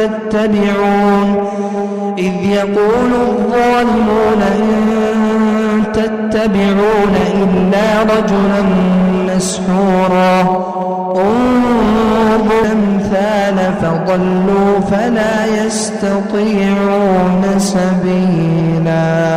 تتبعون. إذ يقول الظالمون إن تتبعون إلا رجلا مسحورا. انظر الأمثال فضلوا فلا يستطيعون سبيلا.